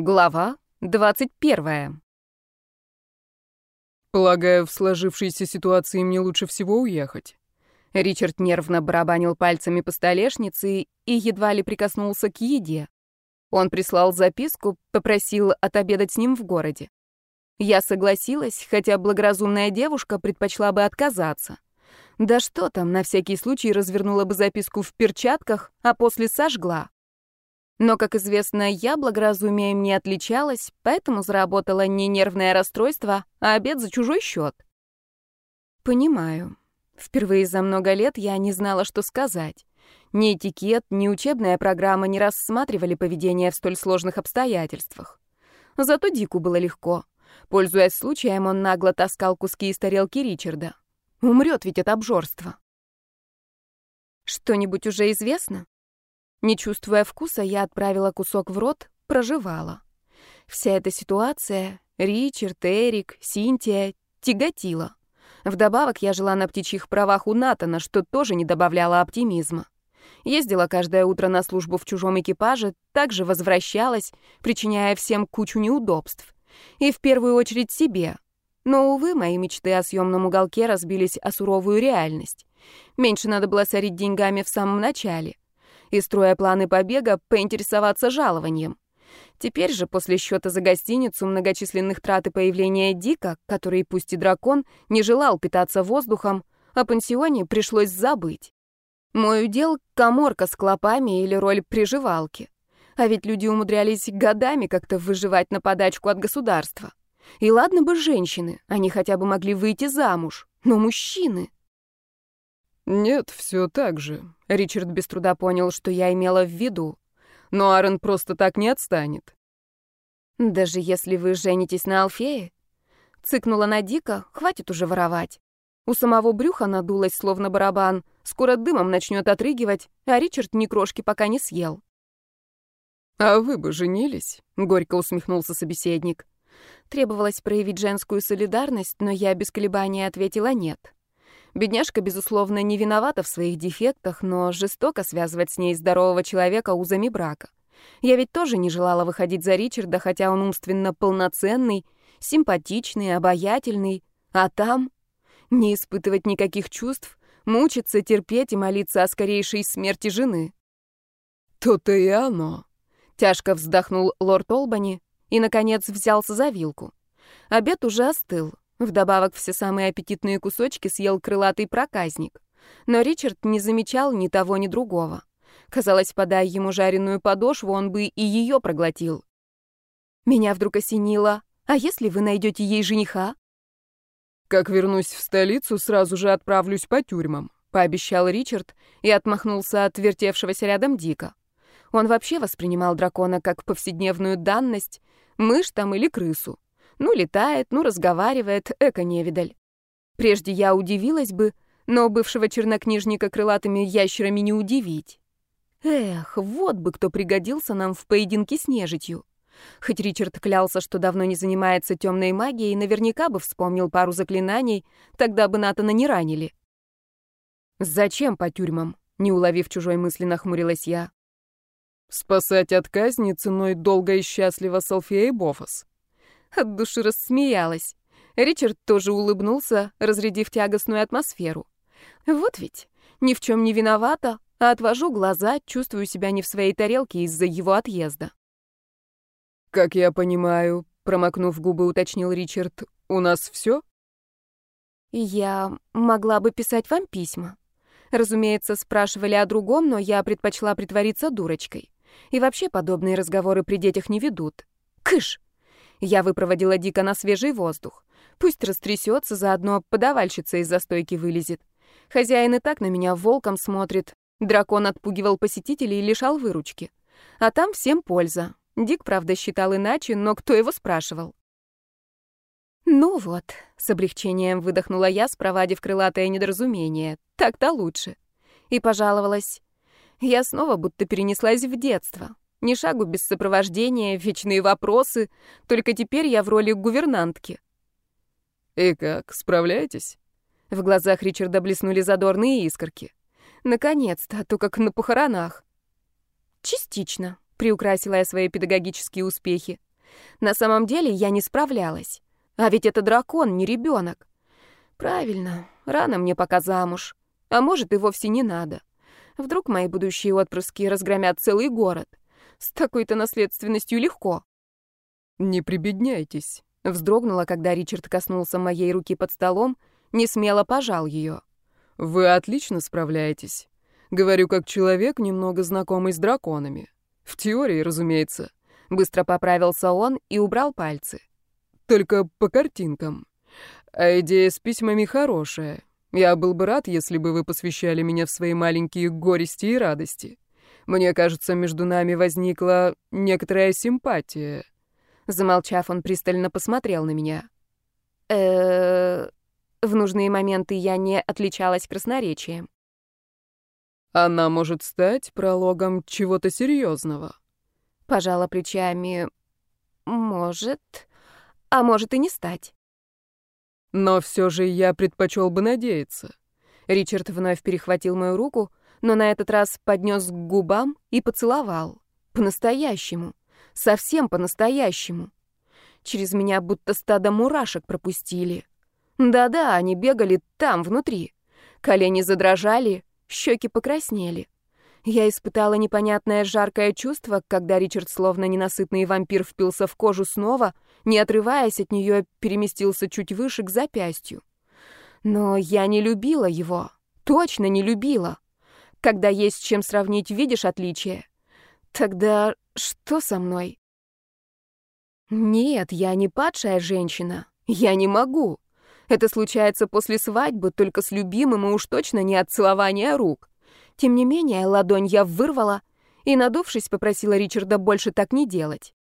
Глава 21. Полагаю, в сложившейся ситуации мне лучше всего уехать. Ричард нервно барабанил пальцами по столешнице и едва ли прикоснулся к еде. Он прислал записку, попросил отобедать с ним в городе. Я согласилась, хотя благоразумная девушка предпочла бы отказаться. Да что там, на всякий случай развернула бы записку в перчатках, а после сожгла. Но, как известно, я благоразумием не отличалась, поэтому заработала не нервное расстройство, а обед за чужой счет. Понимаю. Впервые за много лет я не знала, что сказать. Ни этикет, ни учебная программа не рассматривали поведение в столь сложных обстоятельствах. Зато Дику было легко. Пользуясь случаем, он нагло таскал куски из тарелки Ричарда. Умрет ведь от обжорства. Что-нибудь уже известно? Не чувствуя вкуса, я отправила кусок в рот, проживала. Вся эта ситуация, Ричард, Эрик, Синтия, тяготила. Вдобавок я жила на птичьих правах у Натана, что тоже не добавляло оптимизма. Ездила каждое утро на службу в чужом экипаже, также возвращалась, причиняя всем кучу неудобств. И в первую очередь себе. Но, увы, мои мечты о съемном уголке разбились о суровую реальность. Меньше надо было сорить деньгами в самом начале и, строя планы побега, поинтересоваться жалованием. Теперь же, после счета за гостиницу, многочисленных трат и появления Дика, который, пусть и дракон, не желал питаться воздухом, о пансионе пришлось забыть. Мой удел — коморка с клопами или роль приживалки. А ведь люди умудрялись годами как-то выживать на подачку от государства. И ладно бы женщины, они хотя бы могли выйти замуж, но мужчины... «Нет, все так же». Ричард без труда понял, что я имела в виду. Но Аарон просто так не отстанет. «Даже если вы женитесь на Алфее?» Цыкнула на Дика, хватит уже воровать. У самого брюха надулась, словно барабан. Скоро дымом начнет отрыгивать, а Ричард ни крошки пока не съел. «А вы бы женились?» — горько усмехнулся собеседник. Требовалось проявить женскую солидарность, но я без колебаний ответила «нет». Бедняжка, безусловно, не виновата в своих дефектах, но жестоко связывать с ней здорового человека узами брака. Я ведь тоже не желала выходить за Ричарда, хотя он умственно полноценный, симпатичный, обаятельный. А там не испытывать никаких чувств, мучиться, терпеть и молиться о скорейшей смерти жены. «То-то и оно», — тяжко вздохнул лорд Олбани и, наконец, взялся за вилку. Обед уже остыл. Вдобавок все самые аппетитные кусочки съел крылатый проказник. Но Ричард не замечал ни того, ни другого. Казалось, подай ему жареную подошву, он бы и ее проглотил. Меня вдруг осенило. А если вы найдете ей жениха? Как вернусь в столицу, сразу же отправлюсь по тюрьмам, пообещал Ричард и отмахнулся от вертевшегося рядом Дика. Он вообще воспринимал дракона как повседневную данность, мышь там или крысу. Ну, летает, ну, разговаривает, эко-невидаль. Прежде я удивилась бы, но бывшего чернокнижника крылатыми ящерами не удивить. Эх, вот бы кто пригодился нам в поединке с нежитью. Хоть Ричард клялся, что давно не занимается темной магией, наверняка бы вспомнил пару заклинаний, тогда бы Натана не ранили. «Зачем по тюрьмам?» — не уловив чужой мысли, нахмурилась я. «Спасать от казни ценой долго и счастливо Салфея и Бофос», от души рассмеялась. Ричард тоже улыбнулся, разрядив тягостную атмосферу. Вот ведь, ни в чем не виновата, а отвожу глаза, чувствую себя не в своей тарелке из-за его отъезда. «Как я понимаю», — промокнув губы, уточнил Ричард, — «у нас все? «Я могла бы писать вам письма. Разумеется, спрашивали о другом, но я предпочла притвориться дурочкой. И вообще подобные разговоры при детях не ведут. Кыш!» Я выпроводила Дика на свежий воздух. Пусть растрясется, заодно подавальщица из застойки вылезет. Хозяин и так на меня волком смотрит. Дракон отпугивал посетителей и лишал выручки. А там всем польза. Дик, правда, считал иначе, но кто его спрашивал? «Ну вот», — с облегчением выдохнула я, спровадив крылатое недоразумение. «Так-то лучше». И пожаловалась. Я снова будто перенеслась в детство. Ни шагу без сопровождения, вечные вопросы. Только теперь я в роли гувернантки. «И как, справляетесь?» В глазах Ричарда блеснули задорные искорки. Наконец-то, а то как на похоронах. «Частично», — приукрасила я свои педагогические успехи. На самом деле я не справлялась. А ведь это дракон, не ребенок. Правильно, рано мне пока замуж. А может, и вовсе не надо. Вдруг мои будущие отпрыски разгромят целый город. С такой-то наследственностью легко. «Не прибедняйтесь», — вздрогнула, когда Ричард коснулся моей руки под столом, не смело пожал ее. «Вы отлично справляетесь. Говорю, как человек, немного знакомый с драконами. В теории, разумеется». Быстро поправился он и убрал пальцы. «Только по картинкам. А идея с письмами хорошая. Я был бы рад, если бы вы посвящали меня в свои маленькие горести и радости. Мне кажется, между нами возникла некоторая симпатия». Замолчав, он пристально посмотрел на меня. э В нужные моменты я не отличалась красноречием. Она может стать прологом чего-то серьезного. Пожала плечами. Может, а может и не стать. Но все же я предпочел бы надеяться. Ричард вновь перехватил мою руку, но на этот раз поднес к губам и поцеловал. По-настоящему. Совсем по-настоящему. Через меня будто стадо мурашек пропустили. Да-да, они бегали там, внутри. Колени задрожали, щеки покраснели. Я испытала непонятное жаркое чувство, когда Ричард, словно ненасытный вампир, впился в кожу снова, не отрываясь от нее, переместился чуть выше к запястью. Но я не любила его. Точно не любила. Когда есть чем сравнить, видишь отличие? Тогда что со мной? Нет, я не падшая женщина. Я не могу. Это случается после свадьбы, только с любимым и уж точно не от целования рук. Тем не менее, ладонь я вырвала и, надувшись, попросила Ричарда больше так не делать.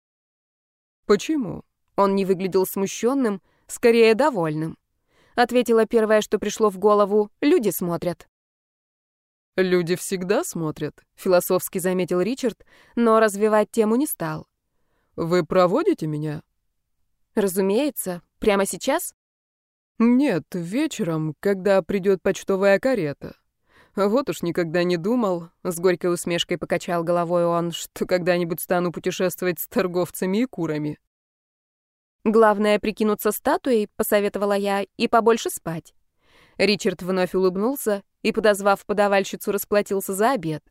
«Почему?» Он не выглядел смущенным, скорее довольным. Ответила первое, что пришло в голову. «Люди смотрят». «Люди всегда смотрят», — философски заметил Ричард, но развивать тему не стал. «Вы проводите меня?» «Разумеется. Прямо сейчас?» «Нет, вечером, когда придет почтовая карета. Вот уж никогда не думал, с горькой усмешкой покачал головой он, что когда-нибудь стану путешествовать с торговцами и курами. Главное прикинуться статуей, посоветовала я, и побольше спать. Ричард вновь улыбнулся и, подозвав подавальщицу, расплатился за обед.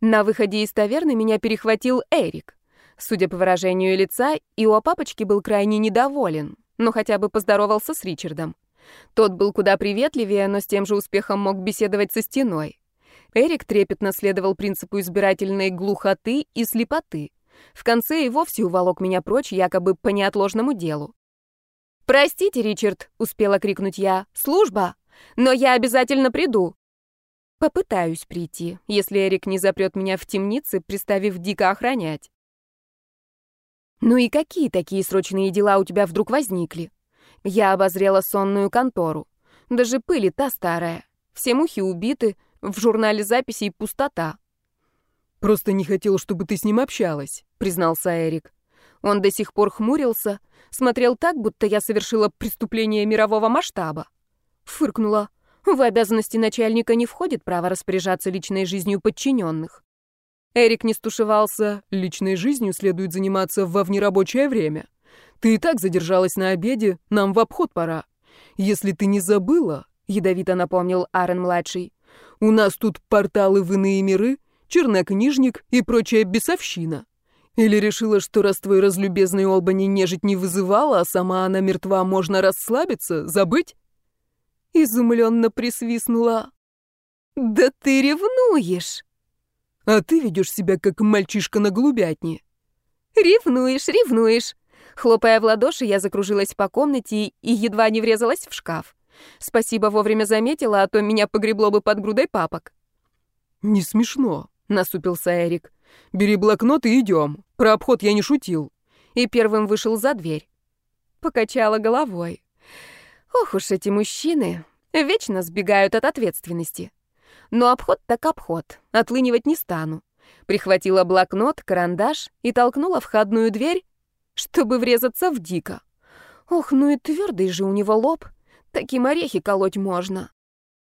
На выходе из таверны меня перехватил Эрик. Судя по выражению лица, и у папочки был крайне недоволен, но хотя бы поздоровался с Ричардом. Тот был куда приветливее, но с тем же успехом мог беседовать со стеной. Эрик трепетно следовал принципу избирательной глухоты и слепоты. В конце и вовсе уволок меня прочь, якобы по неотложному делу. «Простите, Ричард», — успела крикнуть я, — «служба! Но я обязательно приду!» Попытаюсь прийти, если Эрик не запрет меня в темнице, приставив дико охранять. «Ну и какие такие срочные дела у тебя вдруг возникли?» Я обозрела сонную контору. Даже пыли та старая. Все мухи убиты, в журнале записей пустота. «Просто не хотел, чтобы ты с ним общалась», — признался Эрик. Он до сих пор хмурился, смотрел так, будто я совершила преступление мирового масштаба. Фыркнула. В обязанности начальника не входит право распоряжаться личной жизнью подчиненных. Эрик не стушевался. Личной жизнью следует заниматься во внерабочее время. Ты и так задержалась на обеде, нам в обход пора. Если ты не забыла, ядовито напомнил Арен-младший, у нас тут порталы в иные миры, чернокнижник и прочая бесовщина. Или решила, что раз твой разлюбезный Олбани нежить не вызывала, а сама она мертва, можно расслабиться, забыть? Изумленно присвистнула. «Да ты ревнуешь!» «А ты ведешь себя, как мальчишка на голубятне». «Ревнуешь, ревнуешь!» Хлопая в ладоши, я закружилась по комнате и едва не врезалась в шкаф. Спасибо, вовремя заметила, а то меня погребло бы под грудой папок. «Не смешно», — насупился Эрик. «Бери блокнот и идем. Про обход я не шутил». И первым вышел за дверь. Покачала головой. Ох уж эти мужчины, вечно сбегают от ответственности. Но обход так обход, отлынивать не стану. Прихватила блокнот, карандаш и толкнула входную дверь, чтобы врезаться в Дика. Ох, ну и твердый же у него лоб. Таким орехи колоть можно.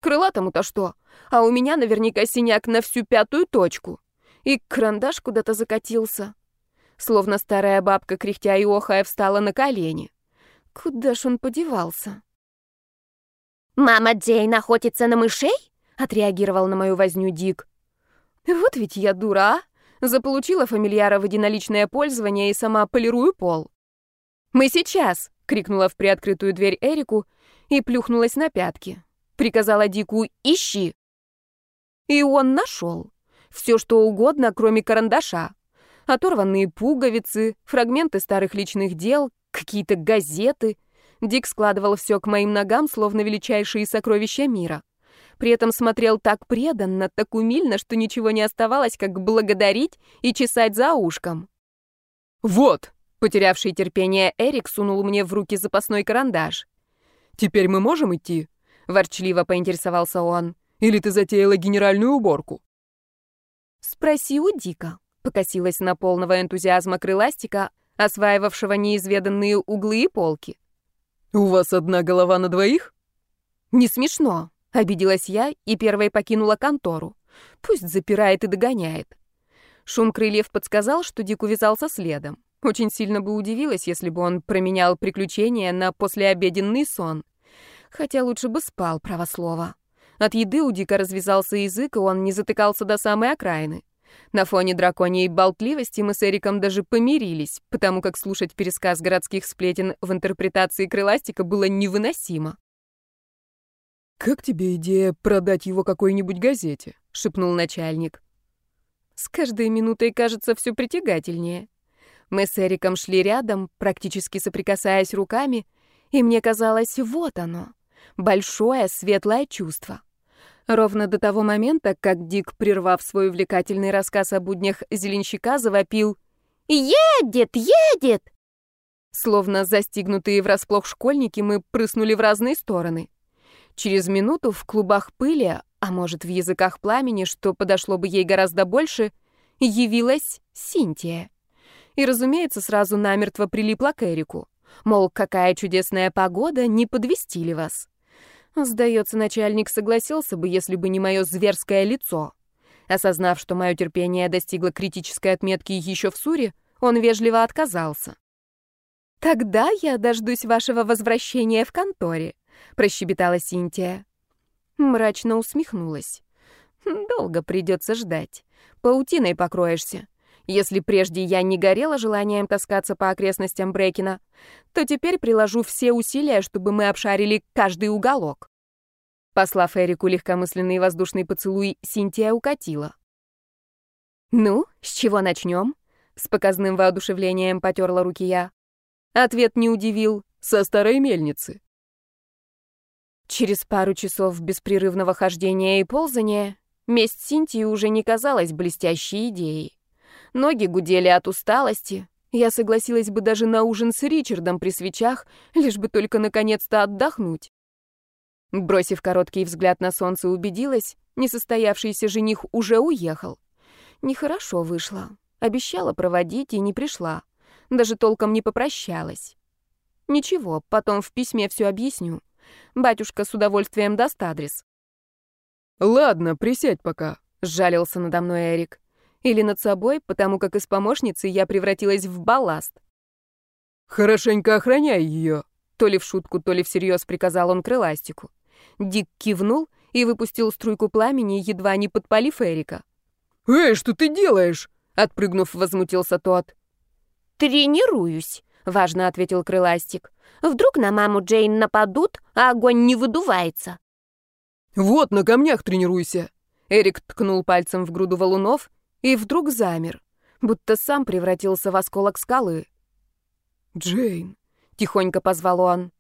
Крылатому-то что? А у меня наверняка синяк на всю пятую точку. И карандаш куда-то закатился. Словно старая бабка, кряхтя и охая, встала на колени. Куда ж он подевался? «Мама Джейн охотится на мышей?» — отреагировал на мою возню Дик. «Вот ведь я дура, а? Заполучила фамильяра в единоличное пользование и сама полирую пол». «Мы сейчас!» — крикнула в приоткрытую дверь Эрику и плюхнулась на пятки. Приказала Дику «Ищи!» И он нашел. Все, что угодно, кроме карандаша. Оторванные пуговицы, фрагменты старых личных дел, какие-то газеты. Дик складывал все к моим ногам, словно величайшие сокровища мира. При этом смотрел так преданно, так умильно, что ничего не оставалось, как благодарить и чесать за ушком. «Вот!» — потерявший терпение Эрик сунул мне в руки запасной карандаш. «Теперь мы можем идти?» — ворчливо поинтересовался он. «Или ты затеяла генеральную уборку?» «Спроси у Дика», — покосилась на полного энтузиазма крыластика, осваивавшего неизведанные углы и полки. «У вас одна голова на двоих?» «Не смешно», — обиделась я и первой покинула контору. «Пусть запирает и догоняет». Шум крыльев подсказал, что Дик увязался следом. Очень сильно бы удивилась, если бы он променял приключения на послеобеденный сон. Хотя лучше бы спал, право слово. От еды у Дика развязался язык, и он не затыкался до самой окраины. На фоне драконьей болтливости мы с Эриком даже помирились, потому как слушать пересказ городских сплетен в интерпретации крыластика было невыносимо. «Как тебе идея продать его какой-нибудь газете?» — шепнул начальник. «С каждой минутой кажется все притягательнее. Мы с Эриком шли рядом, практически соприкасаясь руками, и мне казалось, вот оно, большое светлое чувство. Ровно до того момента, как Дик, прервав свой увлекательный рассказ о буднях зеленщика, завопил «Едет! Едет!» Словно застигнутые врасплох школьники, мы прыснули в разные стороны. Через минуту в клубах пыли, а может, в языках пламени, что подошло бы ей гораздо больше, явилась Синтия. И, разумеется, сразу намертво прилипла к Эрику. Мол, какая чудесная погода, не подвести ли вас? Сдается, начальник согласился бы, если бы не мое зверское лицо. Осознав, что мое терпение достигло критической отметки еще в Суре, он вежливо отказался. «Тогда я дождусь вашего возвращения в конторе», — прощебетала Синтия. Мрачно усмехнулась. «Долго придется ждать. Паутиной покроешься. Если прежде я не горела желанием таскаться по окрестностям Брекина, то теперь приложу все усилия, чтобы мы обшарили каждый уголок. Послав Эрику легкомысленный воздушный поцелуй, Синтия укатила. «Ну, с чего начнем?» — с показным воодушевлением потерла руки я. Ответ не удивил. «Со старой мельницы». Через пару часов беспрерывного хождения и ползания месть Синтии уже не казалась блестящей идеей. Ноги гудели от усталости. Я согласилась бы даже на ужин с Ричардом при свечах, лишь бы только наконец-то отдохнуть. Бросив короткий взгляд на солнце, убедилась, несостоявшийся жених уже уехал. Нехорошо вышло. Обещала проводить и не пришла. Даже толком не попрощалась. Ничего, потом в письме все объясню. Батюшка с удовольствием даст адрес. «Ладно, присядь пока», — сжалился надо мной Эрик. Или над собой, потому как из помощницы я превратилась в балласт. «Хорошенько охраняй ее», — то ли в шутку, то ли всерьез приказал он крыластику. Дик кивнул и выпустил струйку пламени, едва не подпалив Эрика. «Эй, что ты делаешь?» — отпрыгнув, возмутился тот. «Тренируюсь», — важно ответил крыластик. «Вдруг на маму Джейн нападут, а огонь не выдувается». «Вот, на камнях тренируйся!» Эрик ткнул пальцем в груду валунов и вдруг замер, будто сам превратился в осколок скалы. «Джейн», — тихонько позвал он.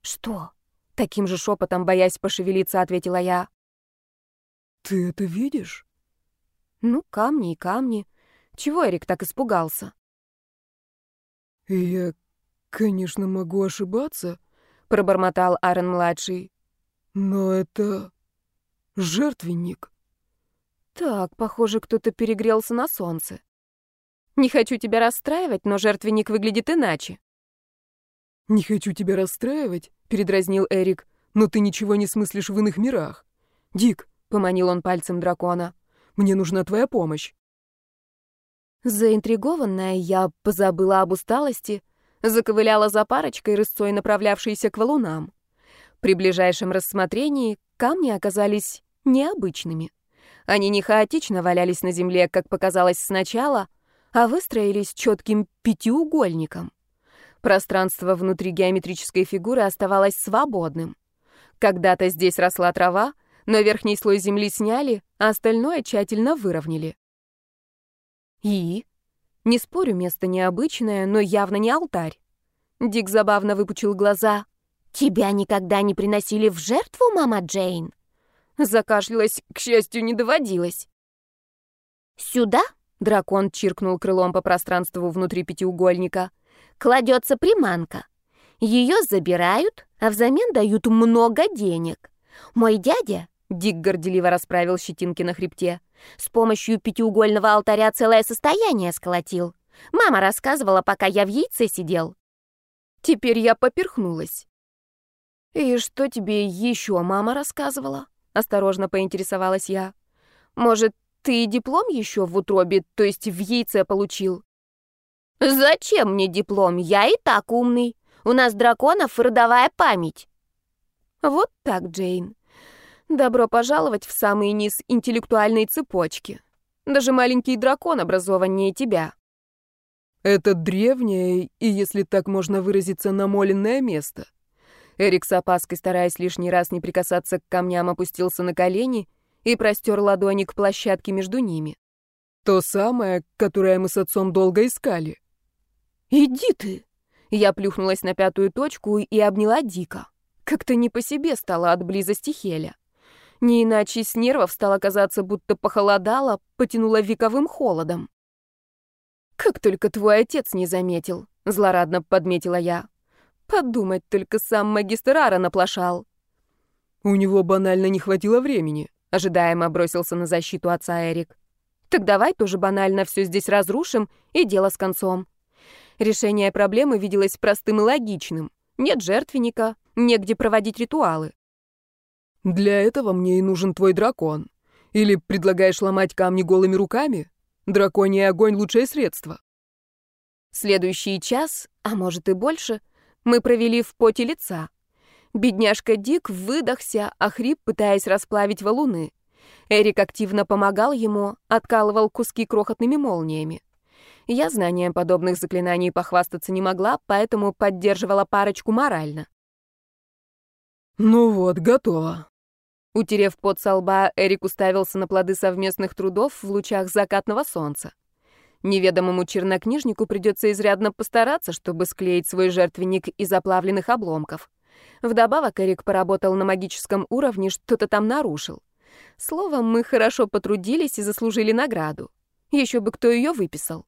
«Что?» — таким же шепотом, боясь пошевелиться, ответила я. «Ты это видишь?» «Ну, камни и камни. Чего Эрик так испугался?» «Я, конечно, могу ошибаться», — пробормотал Аарон-младший. «Но это жертвенник». Так, похоже, кто-то перегрелся на солнце. Не хочу тебя расстраивать, но жертвенник выглядит иначе. Не хочу тебя расстраивать, передразнил Эрик, но ты ничего не смыслишь в иных мирах. Дик, поманил он пальцем дракона. Мне нужна твоя помощь. Заинтригованная, я позабыла об усталости, заковыляла за парочкой, рысцой направлявшейся к валунам. При ближайшем рассмотрении камни оказались необычными. Они не хаотично валялись на земле, как показалось сначала, а выстроились четким пятиугольником. Пространство внутри геометрической фигуры оставалось свободным. Когда-то здесь росла трава, но верхний слой земли сняли, а остальное тщательно выровняли. И? Не спорю, место необычное, но явно не алтарь. Дик забавно выпучил глаза. «Тебя никогда не приносили в жертву, мама Джейн?» Закашлялась, к счастью, не доводилось. «Сюда?» — дракон чиркнул крылом по пространству внутри пятиугольника. «Кладется приманка. Ее забирают, а взамен дают много денег. Мой дядя, — Дик горделиво расправил щетинки на хребте, — с помощью пятиугольного алтаря целое состояние сколотил. Мама рассказывала, пока я в яйце сидел. Теперь я поперхнулась. «И что тебе еще мама рассказывала?» — осторожно поинтересовалась я. «Может, ты диплом еще в утробе, то есть в яйце получил?» «Зачем мне диплом? Я и так умный. У нас драконов родовая память». Вот так, Джейн. Добро пожаловать в самый низ интеллектуальной цепочки. Даже маленький дракон образованнее тебя. Это древнее и, если так можно выразиться, намоленное место. Эрик с опаской, стараясь лишний раз не прикасаться к камням, опустился на колени и простер ладони к площадке между ними. То самое, которое мы с отцом долго искали. «Иди ты!» Я плюхнулась на пятую точку и обняла Дика. Как-то не по себе стало от близости Хеля. Не иначе с нервов стало казаться, будто похолодало, потянуло вековым холодом. «Как только твой отец не заметил», — злорадно подметила я. «Подумать, только сам магистр Ара наплошал». «У него банально не хватило времени», — ожидаемо бросился на защиту отца Эрик. «Так давай тоже банально все здесь разрушим, и дело с концом». Решение проблемы виделось простым и логичным. Нет жертвенника, негде проводить ритуалы. Для этого мне и нужен твой дракон. Или предлагаешь ломать камни голыми руками? Драконий огонь — лучшее средство. Следующий час, а может и больше, мы провели в поте лица. Бедняжка Дик выдохся, охрип, пытаясь расплавить валуны. Эрик активно помогал ему, откалывал куски крохотными молниями. Я знанием подобных заклинаний похвастаться не могла, поэтому поддерживала парочку морально. «Ну вот, готово». Утерев пот со лба, Эрик уставился на плоды совместных трудов в лучах закатного солнца. Неведомому чернокнижнику придется изрядно постараться, чтобы склеить свой жертвенник из оплавленных обломков. Вдобавок Эрик поработал на магическом уровне, что-то там нарушил. Словом, мы хорошо потрудились и заслужили награду. Еще бы кто ее выписал.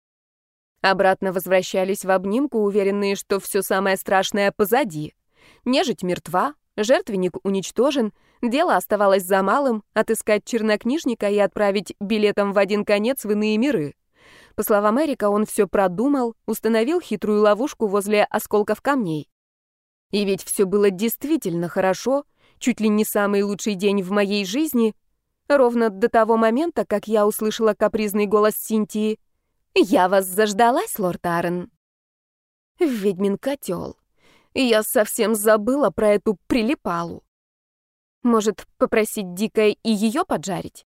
Обратно возвращались в обнимку, уверенные, что все самое страшное позади. Нежить мертва, Жертвенник уничтожен, дело оставалось за малым — отыскать чернокнижника и отправить билетом в один конец в иные миры. По словам Эрика, он все продумал, установил хитрую ловушку возле осколков камней. И ведь все было действительно хорошо, чуть ли не самый лучший день в моей жизни, ровно до того момента, как я услышала капризный голос Синтии. «Я вас заждалась, лорд Арен». Ведьмин котел я совсем забыла про эту прилипалу. Может, попросить Дика и ее поджарить?